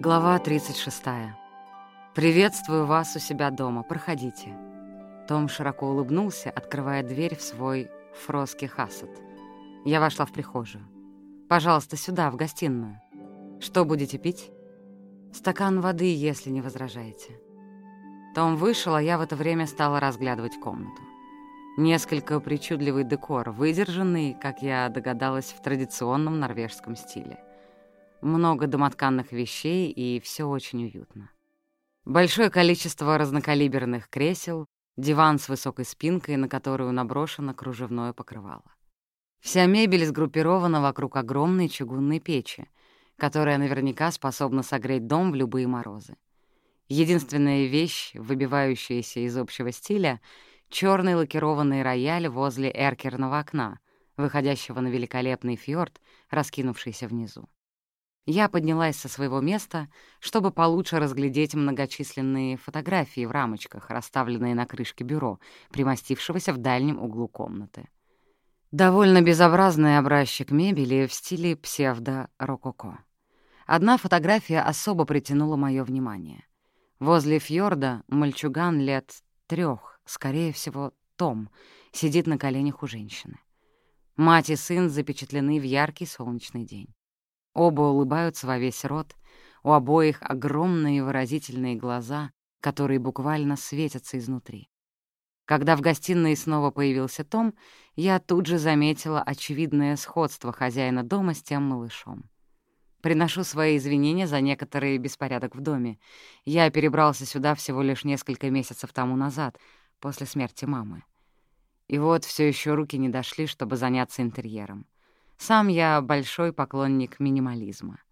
Глава 36. «Приветствую вас у себя дома. Проходите». Том широко улыбнулся, открывая дверь в свой фроски хасад. Я вошла в прихожую. «Пожалуйста, сюда, в гостиную. Что будете пить?» «Стакан воды, если не возражаете». Том вышел, а я в это время стала разглядывать комнату. Несколько причудливый декор, выдержанный, как я догадалась, в традиционном норвежском стиле много домотканных вещей, и все очень уютно. Большое количество разнокалиберных кресел, диван с высокой спинкой, на которую наброшено кружевное покрывало. Вся мебель сгруппирована вокруг огромной чугунной печи, которая наверняка способна согреть дом в любые морозы. Единственная вещь, выбивающаяся из общего стиля — черный лакированный рояль возле эркерного окна, выходящего на великолепный фьорд, раскинувшийся внизу. Я поднялась со своего места, чтобы получше разглядеть многочисленные фотографии в рамочках, расставленные на крышке бюро, примостившегося в дальнем углу комнаты. Довольно безобразный образчик мебели в стиле псевдо-рококо. Одна фотография особо притянула мое внимание. Возле фьорда мальчуган лет трех, скорее всего, Том, сидит на коленях у женщины. Мать и сын запечатлены в яркий солнечный день. Оба улыбаются во весь рот, у обоих огромные выразительные глаза, которые буквально светятся изнутри. Когда в гостиной снова появился Том, я тут же заметила очевидное сходство хозяина дома с тем малышом. Приношу свои извинения за некоторый беспорядок в доме. Я перебрался сюда всего лишь несколько месяцев тому назад, после смерти мамы. И вот все еще руки не дошли, чтобы заняться интерьером. Сам я большой поклонник минимализма.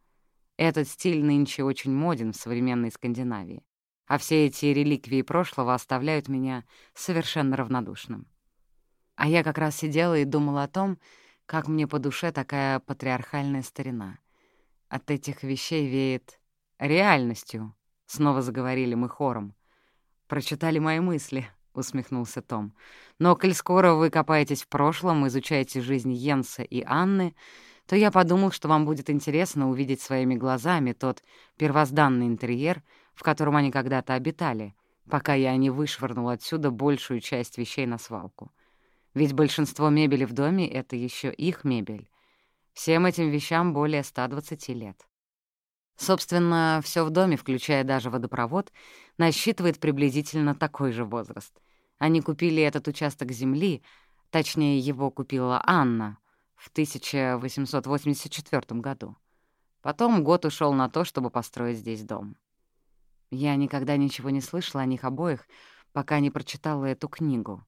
Этот стиль нынче очень моден в современной Скандинавии, а все эти реликвии прошлого оставляют меня совершенно равнодушным. А я как раз сидела и думала о том, как мне по душе такая патриархальная старина. От этих вещей веет реальностью, — снова заговорили мы хором. Прочитали мои мысли —— усмехнулся Том. «Но коль скоро вы копаетесь в прошлом, изучаете жизнь Йенса и Анны, то я подумал, что вам будет интересно увидеть своими глазами тот первозданный интерьер, в котором они когда-то обитали, пока я не вышвырнул отсюда большую часть вещей на свалку. Ведь большинство мебели в доме — это еще их мебель. Всем этим вещам более 120 лет. Собственно, все в доме, включая даже водопровод, насчитывает приблизительно такой же возраст. Они купили этот участок земли, точнее, его купила Анна в 1884 году. Потом год ушел на то, чтобы построить здесь дом. Я никогда ничего не слышала о них обоих, пока не прочитала эту книгу.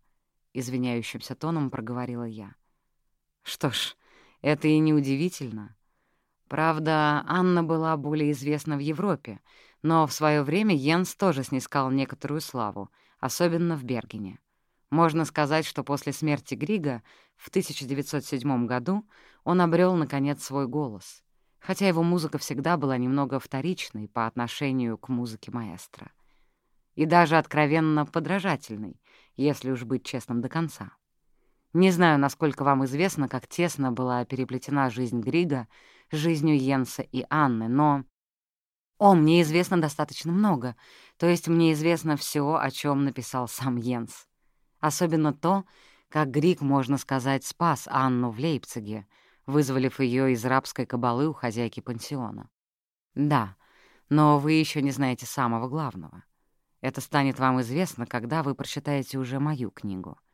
Извиняющимся тоном проговорила я. Что ж, это и не удивительно. Правда, Анна была более известна в Европе, но в свое время Йенс тоже снискал некоторую славу, особенно в Бергене. Можно сказать, что после смерти Грига в 1907 году он обрел наконец, свой голос, хотя его музыка всегда была немного вторичной по отношению к музыке маэстро. И даже откровенно подражательной, если уж быть честным до конца. Не знаю, насколько вам известно, как тесно была переплетена жизнь Грига с жизнью Йенса и Анны, но... О, мне известно достаточно много, то есть мне известно все, о чем написал сам Йенс. Особенно то, как Григ, можно сказать, спас Анну в Лейпциге, вызволив ее из рабской кабалы у хозяйки пансиона. Да, но вы еще не знаете самого главного. Это станет вам известно, когда вы прочитаете уже мою книгу —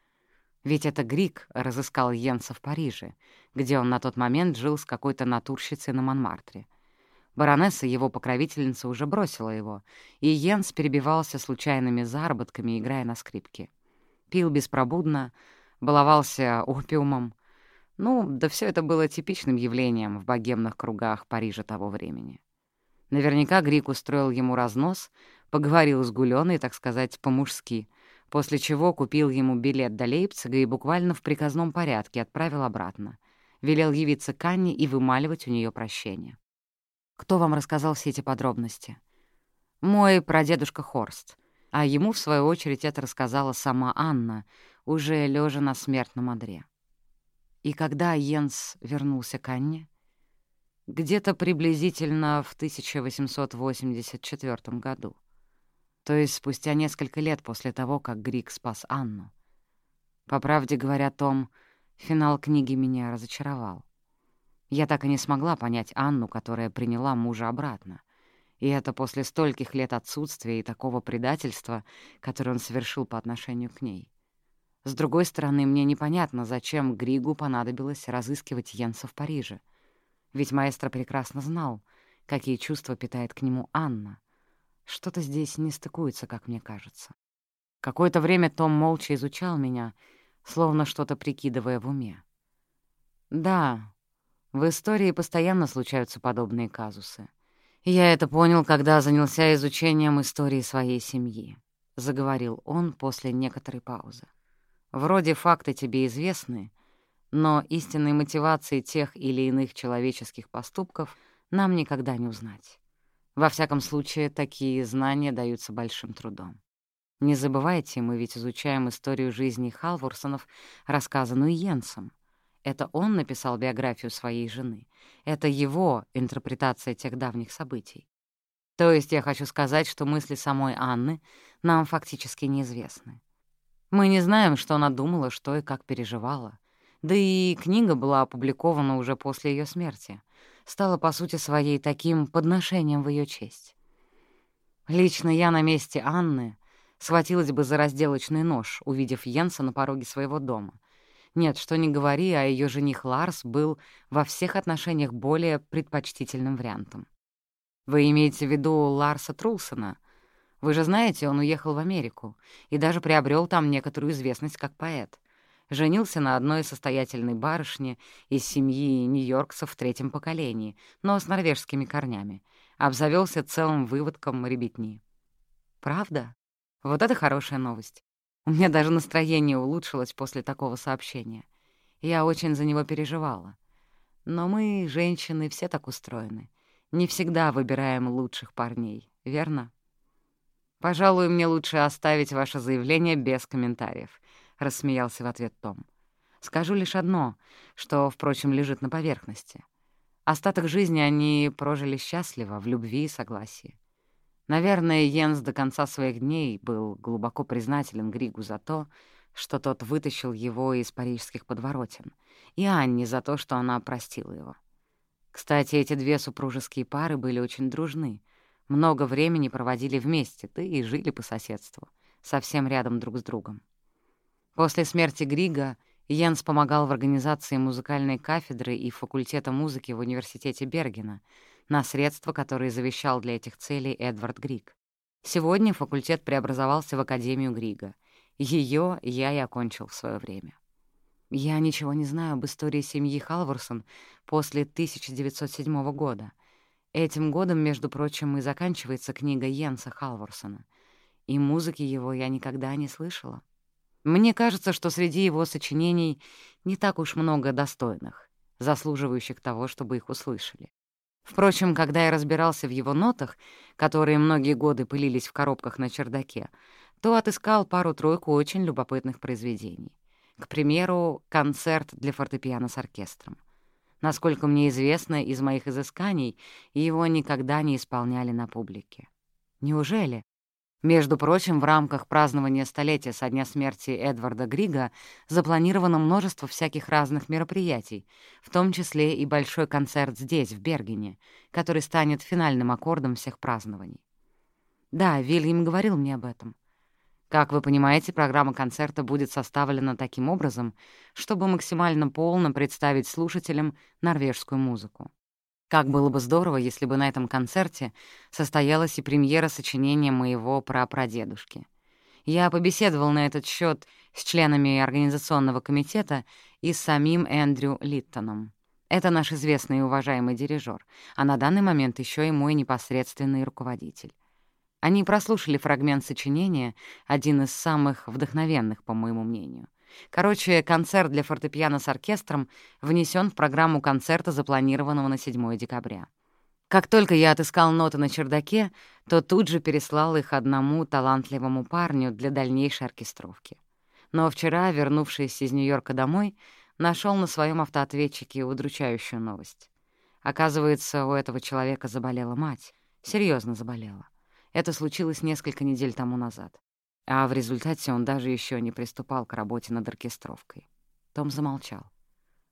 ведь это Грик разыскал Йенса в Париже, где он на тот момент жил с какой-то натурщицей на Монмартре. Баронесса, его покровительница, уже бросила его, и Йенс перебивался случайными заработками, играя на скрипке. Пил беспробудно, баловался опиумом. Ну, да все это было типичным явлением в богемных кругах Парижа того времени. Наверняка Грик устроил ему разнос, поговорил с Гулёной, так сказать, по-мужски, после чего купил ему билет до Лейпцига и буквально в приказном порядке отправил обратно. Велел явиться к Анне и вымаливать у нее прощение. Кто вам рассказал все эти подробности? Мой прадедушка Хорст. А ему, в свою очередь, это рассказала сама Анна, уже лежа на смертном одре. И когда Йенс вернулся к Анне? Где-то приблизительно в 1884 году. То есть спустя несколько лет после того, как Грик спас Анну. По правде говоря, Том, финал книги меня разочаровал. Я так и не смогла понять Анну, которая приняла мужа обратно. И это после стольких лет отсутствия и такого предательства, которое он совершил по отношению к ней. С другой стороны, мне непонятно, зачем Григу понадобилось разыскивать Йенса в Париже. Ведь маэстро прекрасно знал, какие чувства питает к нему Анна. Что-то здесь не стыкуется, как мне кажется. Какое-то время Том молча изучал меня, словно что-то прикидывая в уме. Да, в истории постоянно случаются подобные казусы. Я это понял, когда занялся изучением истории своей семьи, — заговорил он после некоторой паузы. Вроде факты тебе известны, но истинной мотивации тех или иных человеческих поступков нам никогда не узнать. Во всяком случае, такие знания даются большим трудом. Не забывайте, мы ведь изучаем историю жизни Халворсонов, рассказанную Йенсом. Это он написал биографию своей жены. Это его интерпретация тех давних событий. То есть я хочу сказать, что мысли самой Анны нам фактически неизвестны. Мы не знаем, что она думала, что и как переживала. Да и книга была опубликована уже после ее смерти. Стала, по сути своей, таким подношением в ее честь. Лично я на месте Анны схватилась бы за разделочный нож, увидев Йенса на пороге своего дома — нет, что ни говори, а ее жених Ларс был во всех отношениях более предпочтительным вариантом. Вы имеете в виду Ларса Трулсона? Вы же знаете, он уехал в Америку и даже приобрел там некоторую известность как поэт. Женился на одной состоятельной барышне из семьи нью-йоркцев в третьем поколении, но с норвежскими корнями. Обзавелся целым выводком ребятни. Правда? Вот это хорошая новость. У меня даже настроение улучшилось после такого сообщения. Я очень за него переживала. Но мы, женщины, все так устроены. Не всегда выбираем лучших парней, верно? «Пожалуй, мне лучше оставить ваше заявление без комментариев», — рассмеялся в ответ Том. «Скажу лишь одно, что, впрочем, лежит на поверхности. Остаток жизни они прожили счастливо, в любви и согласии. Наверное, Йенс до конца своих дней был глубоко признателен Григу за то, что тот вытащил его из парижских подворотен, и Анне за то, что она простила его. Кстати, эти две супружеские пары были очень дружны, много времени проводили вместе, да и жили по соседству, совсем рядом друг с другом. После смерти Грига Йенс помогал в организации музыкальной кафедры и факультета музыки в университете Бергена — на средства, которые завещал для этих целей Эдвард Григ. Сегодня факультет преобразовался в Академию Грига. Ее я и окончил в свое время. Я ничего не знаю об истории семьи Халворсон после 1907 года. Этим годом, между прочим, и заканчивается книга Йенса Халворсона, и музыки его я никогда не слышала. Мне кажется, что среди его сочинений не так уж много достойных, заслуживающих того, чтобы их услышали. Впрочем, когда я разбирался в его нотах, которые многие годы пылились в коробках на чердаке, то отыскал пару-тройку очень любопытных произведений. К примеру, концерт для фортепиано с оркестром. Насколько мне известно из моих изысканий, его никогда не исполняли на публике. Неужели? Между прочим, в рамках празднования столетия со дня смерти Эдварда Грига запланировано множество всяких разных мероприятий, в том числе и большой концерт здесь, в Бергене, который станет финальным аккордом всех празднований. Да, Вильям говорил мне об этом. Как вы понимаете, программа концерта будет составлена таким образом, чтобы максимально полно представить слушателям норвежскую музыку. Как было бы здорово, если бы на этом концерте состоялась и премьера сочинения моего прапрадедушки. Я побеседовал на этот счет с членами организационного комитета и с самим Эндрю Литтоном. Это наш известный и уважаемый дирижер, а на данный момент еще и мой непосредственный руководитель. Они прослушали фрагмент сочинения, один из самых вдохновенных, по моему мнению. Короче, концерт для фортепиано с оркестром внесен в программу концерта, запланированного на 7 декабря. Как только я отыскал ноты на чердаке, то тут же переслал их одному талантливому парню для дальнейшей оркестровки. Но вчера, вернувшись из Нью-Йорка домой, нашел на своем автоответчике удручающую новость. Оказывается, у этого человека заболела мать. Серьезно заболела. Это случилось несколько недель тому назад. А в результате он даже еще не приступал к работе над оркестровкой. Том замолчал.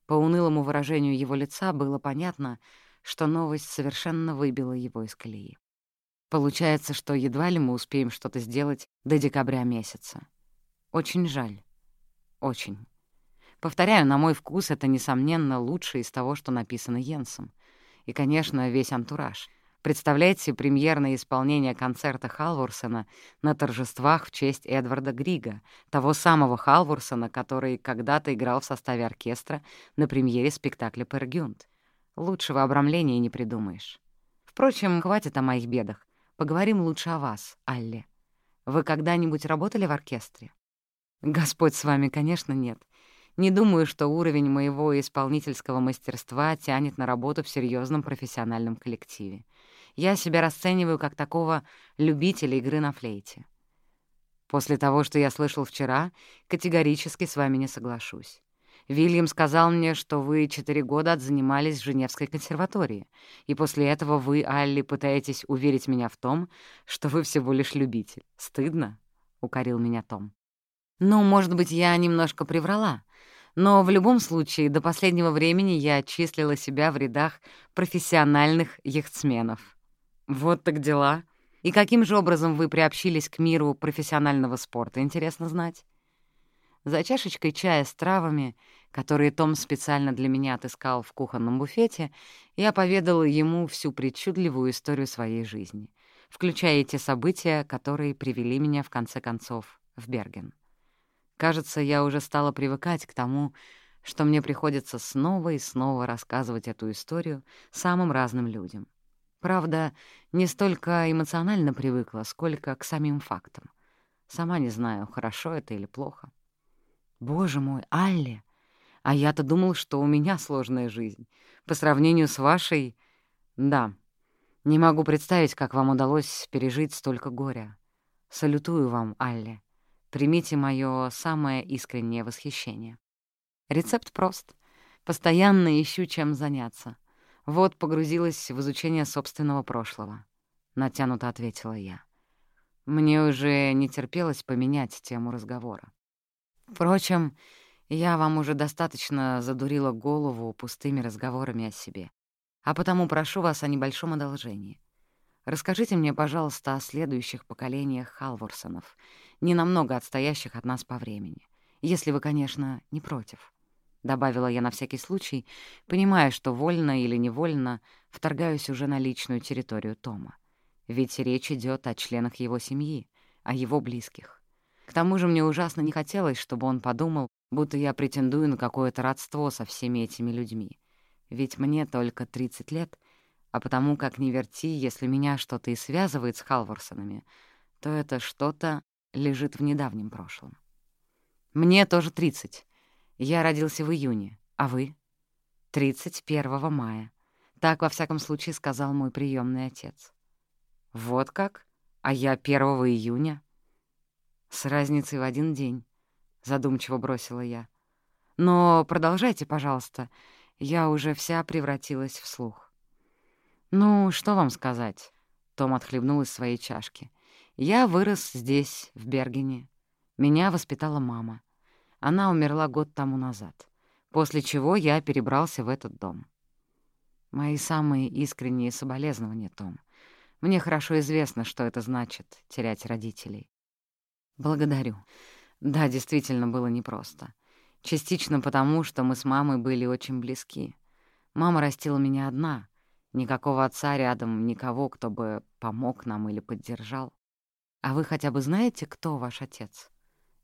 По унылому выражению его лица было понятно, что новость совершенно выбила его из колеи. Получается, что едва ли мы успеем что-то сделать до декабря месяца. Очень жаль. Очень. Повторяю, на мой вкус, это, несомненно, лучшее из того, что написано Йенсом. И, конечно, весь антураж. Представляете премьерное исполнение концерта Халворсона на торжествах в честь Эдварда Грига, того самого Халворсона, который когда-то играл в составе оркестра на премьере спектакля «Пергюнд». Лучшего обрамления не придумаешь. Впрочем, хватит о моих бедах. Поговорим лучше о вас, Алле. Вы когда-нибудь работали в оркестре? Господь с вами, конечно, нет. Не думаю, что уровень моего исполнительского мастерства тянет на работу в серьезном профессиональном коллективе. Я себя расцениваю как такого любителя игры на флейте. После того, что я слышал вчера, категорически с вами не соглашусь. Вильям сказал мне, что вы четыре года отзанимались в Женевской консерватории, и после этого вы, Алли, пытаетесь уверить меня в том, что вы всего лишь любитель. Стыдно?» — укорил меня Том. «Ну, может быть, я немножко приврала, но в любом случае до последнего времени я числила себя в рядах профессиональных яхтсменов». Вот так дела. И каким же образом вы приобщились к миру профессионального спорта, интересно знать? За чашечкой чая с травами, которые Том специально для меня отыскал в кухонном буфете, я поведала ему всю причудливую историю своей жизни, включая те события, которые привели меня, в конце концов, в Берген. Кажется, я уже стала привыкать к тому, что мне приходится снова и снова рассказывать эту историю самым разным людям. Правда, не столько эмоционально привыкла, сколько к самим фактам. Сама не знаю, хорошо это или плохо. Боже мой, Алли! А я-то думал, что у меня сложная жизнь. По сравнению с вашей... Да, не могу представить, как вам удалось пережить столько горя. Салютую вам, Алли. Примите моё самое искреннее восхищение. Рецепт прост. Постоянно ищу, чем заняться. Вот погрузилась в изучение собственного прошлого. Натянуто ответила я. Мне уже не терпелось поменять тему разговора. Впрочем, я вам уже достаточно задурила голову пустыми разговорами о себе. А потому прошу вас о небольшом одолжении. Расскажите мне, пожалуйста, о следующих поколениях Халворсонов, ненамного отстоящих от нас по времени, если вы, конечно, не против добавила я на всякий случай, понимая, что вольно или невольно вторгаюсь уже на личную территорию Тома. Ведь речь идет о членах его семьи, о его близких. К тому же мне ужасно не хотелось, чтобы он подумал, будто я претендую на какое-то родство со всеми этими людьми. Ведь мне только 30 лет, а потому как не верти, если меня что-то и связывает с Халворсонами, то это что-то лежит в недавнем прошлом. Мне тоже 30, я родился в июне, а вы? 31 мая. Так, во всяком случае, сказал мой приемный отец. Вот как? А я 1 июня? С разницей в один день, задумчиво бросила я. Но продолжайте, пожалуйста. Я уже вся превратилась в слух. Ну, что вам сказать? Том отхлебнул из своей чашки. Я вырос здесь, в Бергене. Меня воспитала мама. Она умерла год тому назад, после чего я перебрался в этот дом. Мои самые искренние соболезнования, Том. Мне хорошо известно, что это значит — терять родителей. Благодарю. Да, действительно, было непросто. Частично потому, что мы с мамой были очень близки. Мама растила меня одна. Никакого отца рядом, никого, кто бы помог нам или поддержал. А вы хотя бы знаете, кто ваш отец?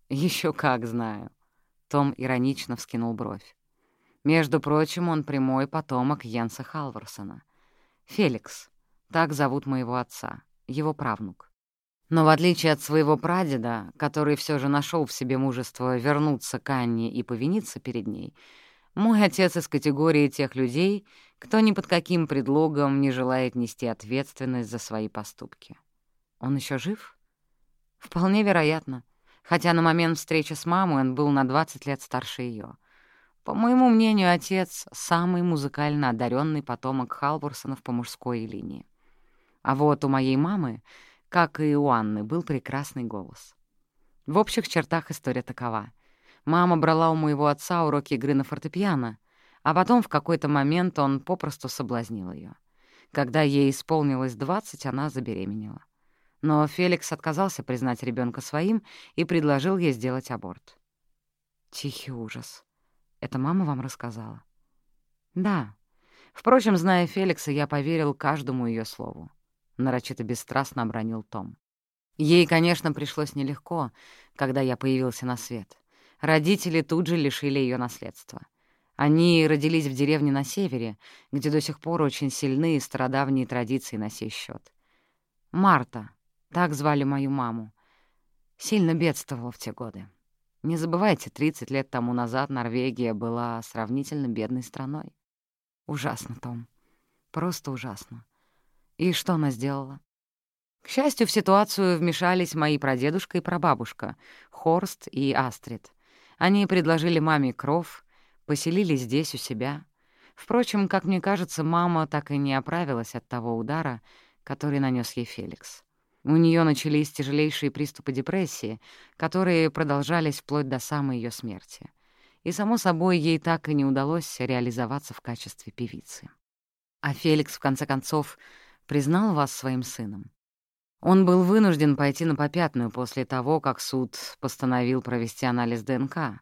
Еще как знаю. Том иронично вскинул бровь. Между прочим, он прямой потомок Йенса Халварсона. Феликс. Так зовут моего отца, его правнук. Но в отличие от своего прадеда, который все же нашел в себе мужество вернуться к Анне и повиниться перед ней, мой отец из категории тех людей, кто ни под каким предлогом не желает нести ответственность за свои поступки. Он еще жив? Вполне вероятно хотя на момент встречи с мамой он был на 20 лет старше ее. По моему мнению, отец — самый музыкально одаренный потомок Халворсонов по мужской линии. А вот у моей мамы, как и у Анны, был прекрасный голос. В общих чертах история такова. Мама брала у моего отца уроки игры на фортепиано, а потом в какой-то момент он попросту соблазнил ее. Когда ей исполнилось 20, она забеременела. Но Феликс отказался признать ребенка своим и предложил ей сделать аборт. Тихий ужас. Это мама вам рассказала? Да. Впрочем, зная Феликса, я поверил каждому ее слову. Нарочито бесстрастно обронил Том. Ей, конечно, пришлось нелегко, когда я появился на свет. Родители тут же лишили ее наследства. Они родились в деревне на севере, где до сих пор очень сильны стародавние традиции на сей счет. Марта, так звали мою маму, сильно бедствовала в те годы. Не забывайте, 30 лет тому назад Норвегия была сравнительно бедной страной. Ужасно, Том. Просто ужасно. И что она сделала? К счастью, в ситуацию вмешались мои прадедушка и прабабушка, Хорст и Астрид. Они предложили маме кров, поселились здесь у себя. Впрочем, как мне кажется, мама так и не оправилась от того удара, который нанес ей Феликс. У нее начались тяжелейшие приступы депрессии, которые продолжались вплоть до самой ее смерти. И, само собой, ей так и не удалось реализоваться в качестве певицы. А Феликс, в конце концов, признал вас своим сыном. Он был вынужден пойти на попятную после того, как суд постановил провести анализ ДНК,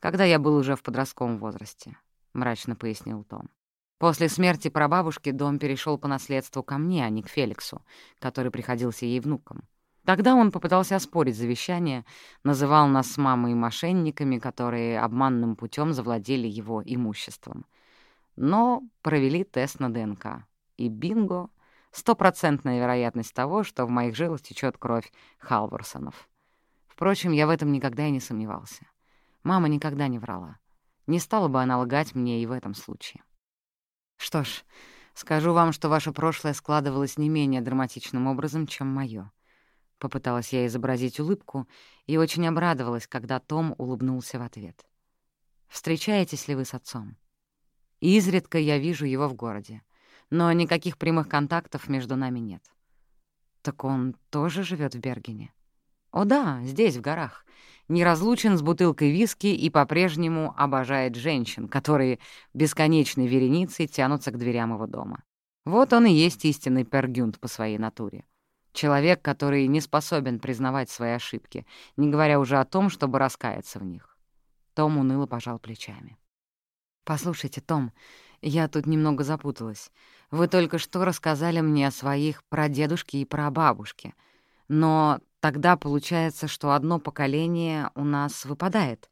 когда я был уже в подростковом возрасте, — мрачно пояснил Том. После смерти прабабушки дом перешел по наследству ко мне, а не к Феликсу, который приходился ей внуком. Тогда он попытался оспорить завещание, называл нас с мамой мошенниками, которые обманным путем завладели его имуществом. Но провели тест на ДНК. И бинго! Стопроцентная вероятность того, что в моих жилах течет кровь Халворсонов. Впрочем, я в этом никогда и не сомневался. Мама никогда не врала. Не стала бы она лгать мне и в этом случае. Что ж, скажу вам, что ваше прошлое складывалось не менее драматичным образом, чем моё. Попыталась я изобразить улыбку и очень обрадовалась, когда Том улыбнулся в ответ. «Встречаетесь ли вы с отцом?» «Изредка я вижу его в городе но никаких прямых контактов между нами нет. Так он тоже живет в Бергене? О да, здесь, в горах. Неразлучен с бутылкой виски и по-прежнему обожает женщин, которые бесконечной вереницей тянутся к дверям его дома. Вот он и есть истинный пергюнт по своей натуре. Человек, который не способен признавать свои ошибки, не говоря уже о том, чтобы раскаяться в них. Том уныло пожал плечами. «Послушайте, Том, я тут немного запуталась. Вы только что рассказали мне о своих прадедушке и прабабушке. Но тогда получается, что одно поколение у нас выпадает.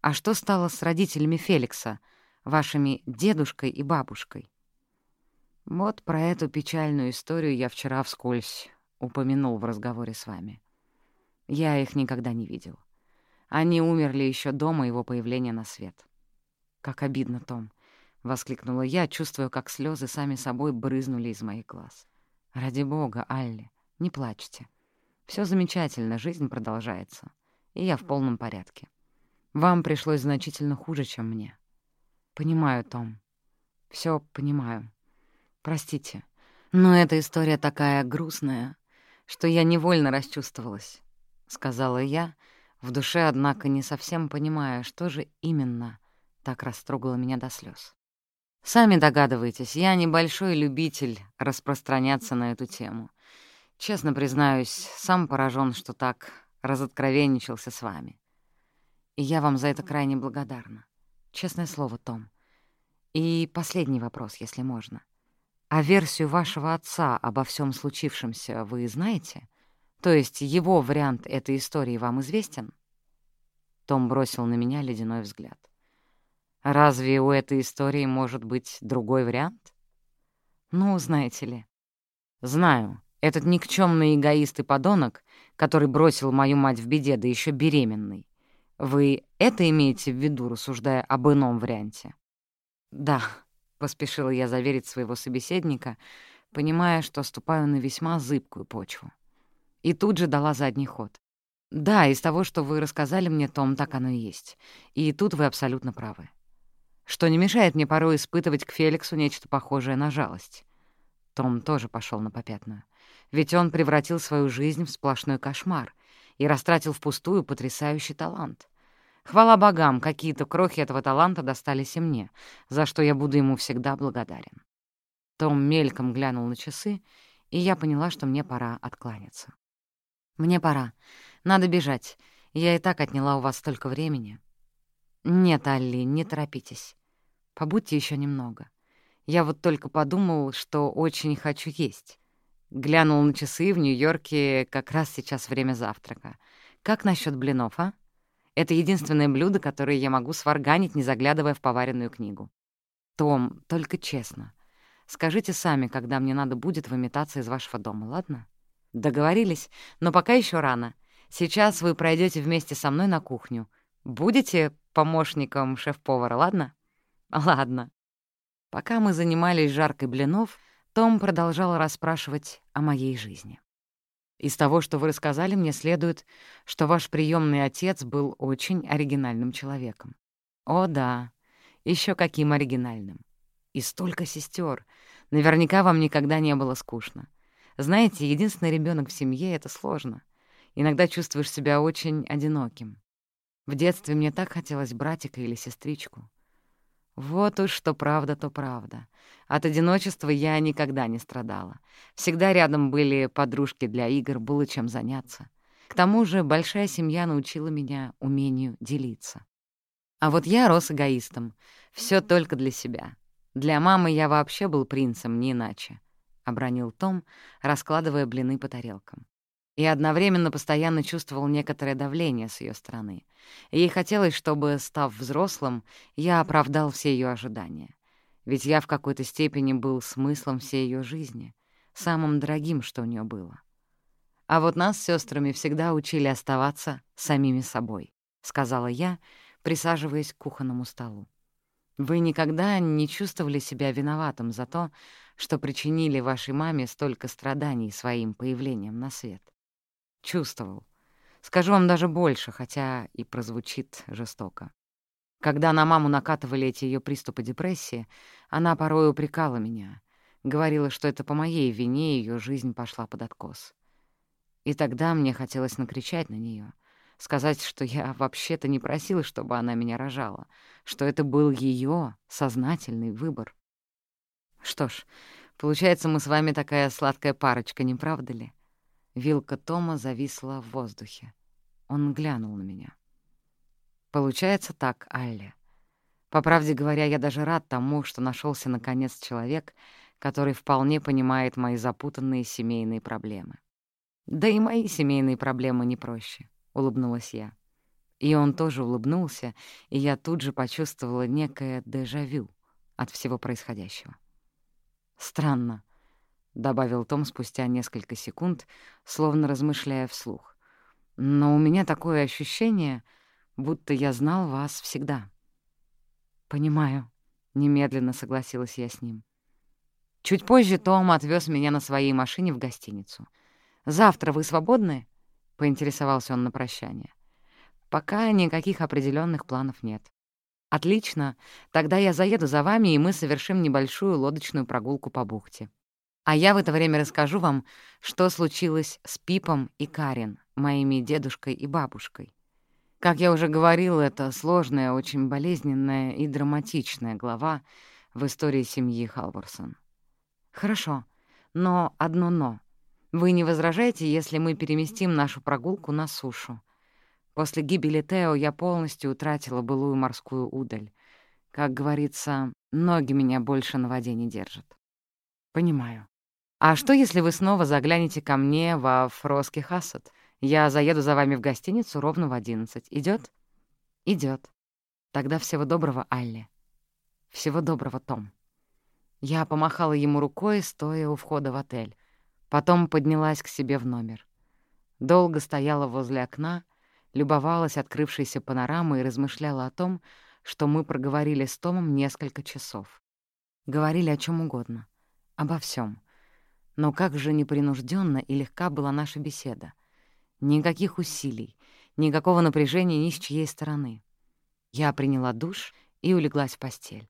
А что стало с родителями Феликса, вашими дедушкой и бабушкой? Вот про эту печальную историю я вчера вскользь упомянул в разговоре с вами. Я их никогда не видел. Они умерли еще до моего появления на свет. Как обидно, Том. — воскликнула я, чувствуя, как слезы сами собой брызнули из моих глаз. «Ради бога, Алли, не плачьте. Все замечательно, жизнь продолжается, и я в полном порядке. Вам пришлось значительно хуже, чем мне». «Понимаю, Том. Все понимаю. Простите, но эта история такая грустная, что я невольно расчувствовалась», — сказала я, в душе, однако, не совсем понимая, что же именно так растрогало меня до слез. Сами догадываетесь, я небольшой любитель распространяться на эту тему. Честно признаюсь, сам поражен, что так разоткровенничался с вами. И я вам за это крайне благодарна. Честное слово, Том. И последний вопрос, если можно. А версию вашего отца обо всем случившемся вы знаете? То есть его вариант этой истории вам известен? Том бросил на меня ледяной взгляд. Разве у этой истории может быть другой вариант? Ну, знаете ли. Знаю, этот никчемный эгоист и подонок, который бросил мою мать в беде, да еще беременный. Вы это имеете в виду, рассуждая об ином варианте? Да, поспешила я заверить своего собеседника, понимая, что ступаю на весьма зыбкую почву. И тут же дала задний ход. Да, из того, что вы рассказали мне, Том, так оно и есть. И тут вы абсолютно правы. что не мешает мне порой испытывать к Феликсу нечто похожее на жалость. Том тоже пошел на попятную. Ведь он превратил свою жизнь в сплошной кошмар и растратил впустую потрясающий талант. Хвала богам, какие-то крохи этого таланта достались и мне, за что я буду ему всегда благодарен. Том мельком глянул на часы, и я поняла, что мне пора откланяться. «Мне пора. Надо бежать. Я и так отняла у вас столько времени». «Нет, Алли, не торопитесь. Побудьте еще немного. Я вот только подумал, что очень хочу есть. Глянул на часы в Нью-Йорке как раз сейчас время завтрака. Как насчет блинов, а? Это единственное блюдо, которое я могу сварганить, не заглядывая в поваренную книгу. Том, только честно. Скажите сами, когда мне надо будет выметаться из вашего дома, ладно? Договорились, но пока еще рано. Сейчас вы пройдете вместе со мной на кухню. Будете помощником шеф-повара, ладно? Ладно. Пока мы занимались жаркой блинов, Том продолжал расспрашивать о моей жизни. Из того, что вы рассказали, мне следует, что ваш приемный отец был очень оригинальным человеком. О, да, еще каким оригинальным. И столько сестер. Наверняка вам никогда не было скучно. Знаете, единственный ребенок в семье — это сложно. Иногда чувствуешь себя очень одиноким. В детстве мне так хотелось братика или сестричку. Вот уж что правда, то правда. От одиночества я никогда не страдала. Всегда рядом были подружки для игр, было чем заняться. К тому же большая семья научила меня умению делиться. А вот я рос эгоистом. Все только для себя. Для мамы я вообще был принцем, не иначе. — обронил Том, раскладывая блины по тарелкам и одновременно постоянно чувствовал некоторое давление с ее стороны. Ей хотелось, чтобы, став взрослым, я оправдал все ее ожидания. Ведь я в какой-то степени был смыслом всей ее жизни, самым дорогим, что у нее было. А вот нас с сестрами всегда учили оставаться самими собой, — сказала я, присаживаясь к кухонному столу. Вы никогда не чувствовали себя виноватым за то, что причинили вашей маме столько страданий своим появлением на свет? Чувствовал. Скажу вам даже больше, хотя и прозвучит жестоко. Когда на маму накатывали эти ее приступы депрессии, она порой упрекала меня, говорила, что это по моей вине ее жизнь пошла под откос. И тогда мне хотелось накричать на нее, сказать, что я вообще-то не просила, чтобы она меня рожала, что это был ее сознательный выбор. Что ж, получается, мы с вами такая сладкая парочка, не правда ли? Вилка Тома зависла в воздухе. Он глянул на меня. «Получается так, Алли. По правде говоря, я даже рад тому, что нашелся наконец человек, который вполне понимает мои запутанные семейные проблемы. Да и мои семейные проблемы не проще», — улыбнулась я. И он тоже улыбнулся, и я тут же почувствовала некое дежавю от всего происходящего. Странно, — добавил Том спустя несколько секунд, словно размышляя вслух. «Но у меня такое ощущение, будто я знал вас всегда». «Понимаю», — немедленно согласилась я с ним. Чуть позже Том отвез меня на своей машине в гостиницу. «Завтра вы свободны?» — поинтересовался он на прощание. «Пока никаких определенных планов нет». «Отлично. Тогда я заеду за вами, и мы совершим небольшую лодочную прогулку по бухте». А я в это время расскажу вам, что случилось с Пипом и Карен, моими дедушкой и бабушкой. Как я уже говорил, это сложная, очень болезненная и драматичная глава в истории семьи Халварсон. Хорошо, но одно «но». Вы не возражаете, если мы переместим нашу прогулку на сушу? После гибели Тео я полностью утратила былую морскую удаль. Как говорится, ноги меня больше на воде не держат. Понимаю. А что, если вы снова заглянете ко мне во Фроски Хассет? Я заеду за вами в гостиницу ровно в одиннадцать. Идет? Идет. Тогда всего доброго, Алле. Всего доброго, Том. Я помахала ему рукой, стоя у входа в отель. Потом поднялась к себе в номер. Долго стояла возле окна, любовалась открывшейся панорамой и размышляла о том, что мы проговорили с Томом несколько часов. Говорили о чем угодно. Обо всем. Но как же непринужденно и легка была наша беседа. Никаких усилий, никакого напряжения ни с чьей стороны. Я приняла душ и улеглась в постель.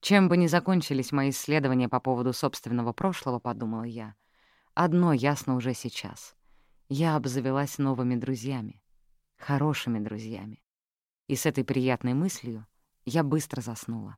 Чем бы ни закончились мои исследования по поводу собственного прошлого, подумала я, одно ясно уже сейчас. Я обзавелась новыми друзьями, хорошими друзьями. И с этой приятной мыслью я быстро заснула.